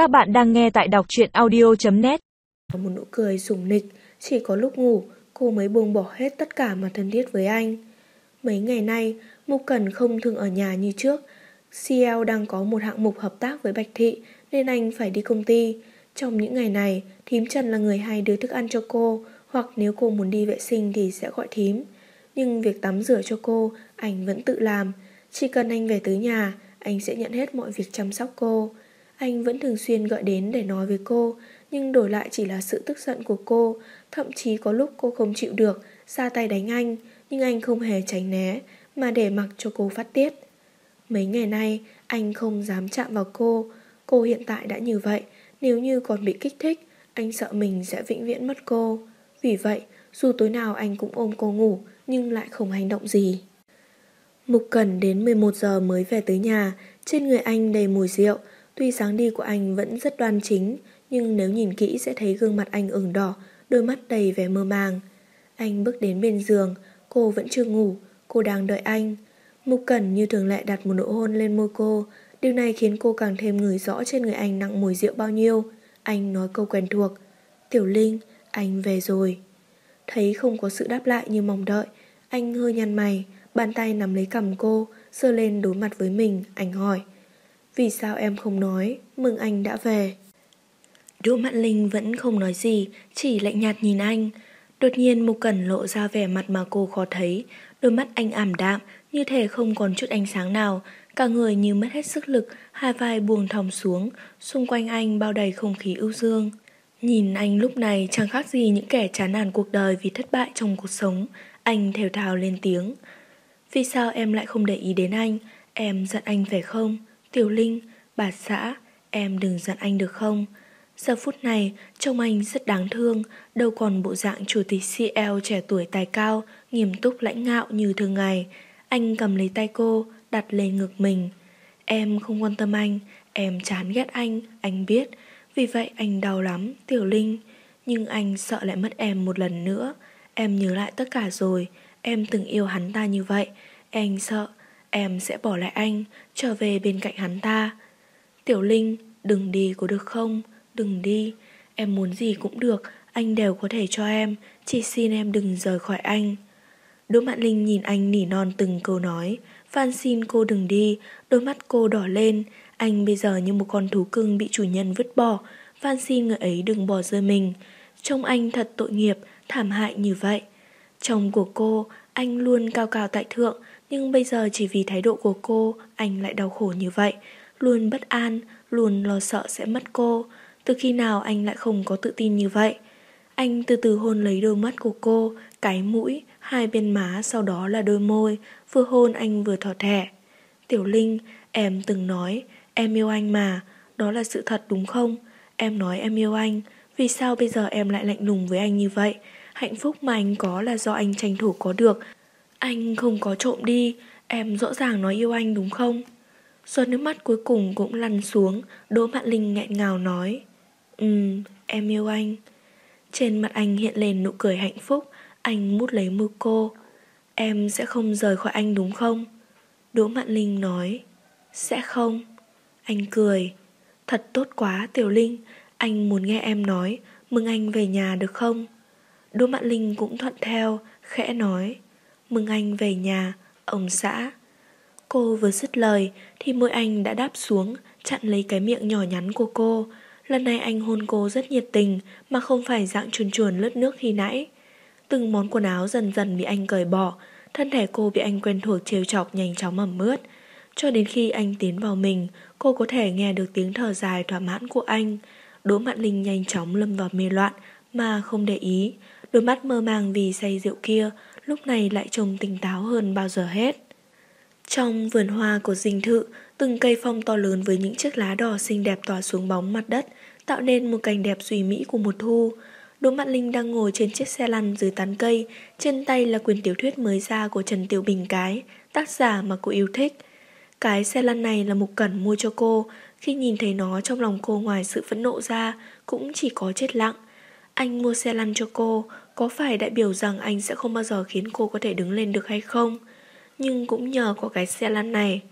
Các bạn đang nghe tại đọc truyện audio.net Một nụ cười sủng nịch, chỉ có lúc ngủ cô mới buông bỏ hết tất cả mà thân thiết với anh. Mấy ngày nay, Mục Cần không thường ở nhà như trước. CL đang có một hạng mục hợp tác với Bạch Thị nên anh phải đi công ty. Trong những ngày này, thím Trần là người hay đưa thức ăn cho cô hoặc nếu cô muốn đi vệ sinh thì sẽ gọi thím. Nhưng việc tắm rửa cho cô, anh vẫn tự làm. Chỉ cần anh về tới nhà, anh sẽ nhận hết mọi việc chăm sóc cô. Anh vẫn thường xuyên gọi đến để nói với cô, nhưng đổi lại chỉ là sự tức giận của cô. Thậm chí có lúc cô không chịu được, ra tay đánh anh, nhưng anh không hề tránh né, mà để mặc cho cô phát tiết. Mấy ngày nay, anh không dám chạm vào cô. Cô hiện tại đã như vậy, nếu như còn bị kích thích, anh sợ mình sẽ vĩnh viễn mất cô. Vì vậy, dù tối nào anh cũng ôm cô ngủ, nhưng lại không hành động gì. Mục Cần đến 11 giờ mới về tới nhà, trên người anh đầy mùi rượu, tuy dáng đi của anh vẫn rất đoan chính, nhưng nếu nhìn kỹ sẽ thấy gương mặt anh ửng đỏ, đôi mắt đầy vẻ mơ màng. Anh bước đến bên giường, cô vẫn chưa ngủ, cô đang đợi anh. Mục Cẩn như thường lệ đặt một nụ hôn lên môi cô, điều này khiến cô càng thêm ngửi rõ trên người anh nặng mùi rượu bao nhiêu. Anh nói câu quen thuộc, Tiểu Linh, anh về rồi. Thấy không có sự đáp lại như mong đợi, anh hơi nhăn mày, Bàn tay nắm lấy cầm cô Sơ lên đối mặt với mình Anh hỏi vì sao em không nói? Mừng anh đã về. Đỗ Mạn Linh vẫn không nói gì, Chỉ lạnh nhạt nhìn anh. Đột nhiên Mục Cẩn lộ ra vẻ mặt mà cô khó thấy. Đôi mắt anh ảm đạm, Như thể không còn chút ánh sáng nào. Cả người như mất hết sức lực, Hai vai buông thòng xuống. Xung quanh anh bao đầy không khí ưu dương. Nhìn anh lúc này chẳng khác gì những kẻ chán nản cuộc đời vì thất bại trong cuộc sống. Anh thều thào lên tiếng. Vì sao em lại không để ý đến anh? Em giận anh phải không? Tiểu Linh, bà xã Em đừng giận anh được không? Giờ phút này trông anh rất đáng thương Đâu còn bộ dạng chủ tịch CL trẻ tuổi tài cao Nghiêm túc lãnh ngạo như thường ngày. Anh cầm lấy tay cô Đặt lên ngực mình. Em không quan tâm anh Em chán ghét anh, anh biết. Vì vậy anh đau lắm, Tiểu Linh. Nhưng anh sợ lại mất em một lần nữa. Em nhớ lại tất cả rồi. Em từng yêu hắn ta như vậy. Anh sợ Em sẽ bỏ lại anh Trở về bên cạnh hắn ta. Tiểu Linh Đừng đi có được không? Đừng đi. Em muốn gì cũng được Anh đều có thể cho em Chỉ xin em đừng rời khỏi anh. Đỗ Mạn Linh nhìn anh nỉ non từng câu nói Phan xin cô đừng đi. Đôi mắt cô đỏ lên Anh bây giờ như một con thú cưng bị chủ nhân vứt bỏ Phan xin người ấy đừng bỏ rơi mình. Trông anh thật tội nghiệp Thảm hại như vậy. Chồng của cô, anh luôn cao cao tại thượng, nhưng bây giờ chỉ vì thái độ của cô, anh lại đau khổ như vậy, luôn bất an, luôn lo sợ sẽ mất cô. Từ khi nào anh lại không có tự tin như vậy? Anh từ từ hôn lấy đôi mắt của cô, cái mũi, hai bên má, sau đó là đôi môi, vừa hôn anh vừa thỏ thẻ. Tiểu Linh, em từng nói, em yêu anh mà, đó là sự thật đúng không? Em nói em yêu anh, vì sao bây giờ em lại lạnh lùng với anh như vậy? Hạnh phúc mà anh có là do anh tranh thủ có được. Anh không có trộm đi Em rõ ràng nói yêu anh đúng không? Giọt nước mắt cuối cùng cũng lăn xuống Đỗ Mạn Linh nghẹn ngào nói Ừm, em yêu anh. Trên mặt anh hiện lên nụ cười hạnh phúc Anh mút lấy môi cô Em sẽ không rời khỏi anh đúng không? Đỗ Mạn Linh nói Sẽ không. Anh cười Thật tốt quá Tiểu Linh Anh muốn nghe em nói Mừng anh về nhà được không? Đỗ Mạn Linh cũng thuận theo, khẽ nói Mừng anh về nhà, ông xã Cô vừa dứt lời thì môi anh đã đáp xuống chặn lấy cái miệng nhỏ nhắn của cô. Lần này anh hôn cô rất nhiệt tình mà không phải dạng chuồn chuồn lướt nước khi nãy. Từng món quần áo dần dần bị anh cởi bỏ, thân thể cô bị anh quen thuộc trêu chọc nhanh chóng mầm mướt Cho đến khi anh tiến vào mình, cô có thể nghe được tiếng thở dài thỏa mãn của anh. Đỗ Mạn Linh nhanh chóng lâm vào mê loạn mà không để ý. Đôi mắt mơ màng vì say rượu kia lúc này lại trông tỉnh táo hơn bao giờ hết. Trong vườn hoa của dinh thự, từng cây phong to lớn với những chiếc lá đỏ xinh đẹp tỏa xuống bóng mặt đất, tạo nên một cảnh đẹp duy mỹ của mùa thu. Đỗ Mạn Linh đang ngồi trên chiếc xe lăn dưới tán cây, trên tay là quyển tiểu thuyết mới ra của Trần Tiểu Bình Cái, tác giả mà cô yêu thích. Cái xe lăn này là Mục Cẩn mua cho cô, khi nhìn thấy nó trong lòng cô ngoài sự phẫn nộ ra, cũng chỉ có chết lặng. Anh mua xe lăn cho cô, có phải đại biểu rằng anh sẽ không bao giờ khiến cô có thể đứng lên được hay không? Nhưng cũng nhờ có cái xe lăn này.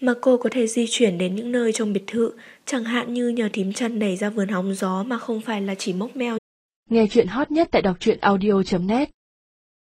mà cô có thể di chuyển đến những nơi trong biệt thự, chẳng hạn như nhờ thím chân đẩy ra vườn hóng gió mà không phải là chỉ mốc meo. Nghe chuyện hot nhất tại đọc truyện audio.net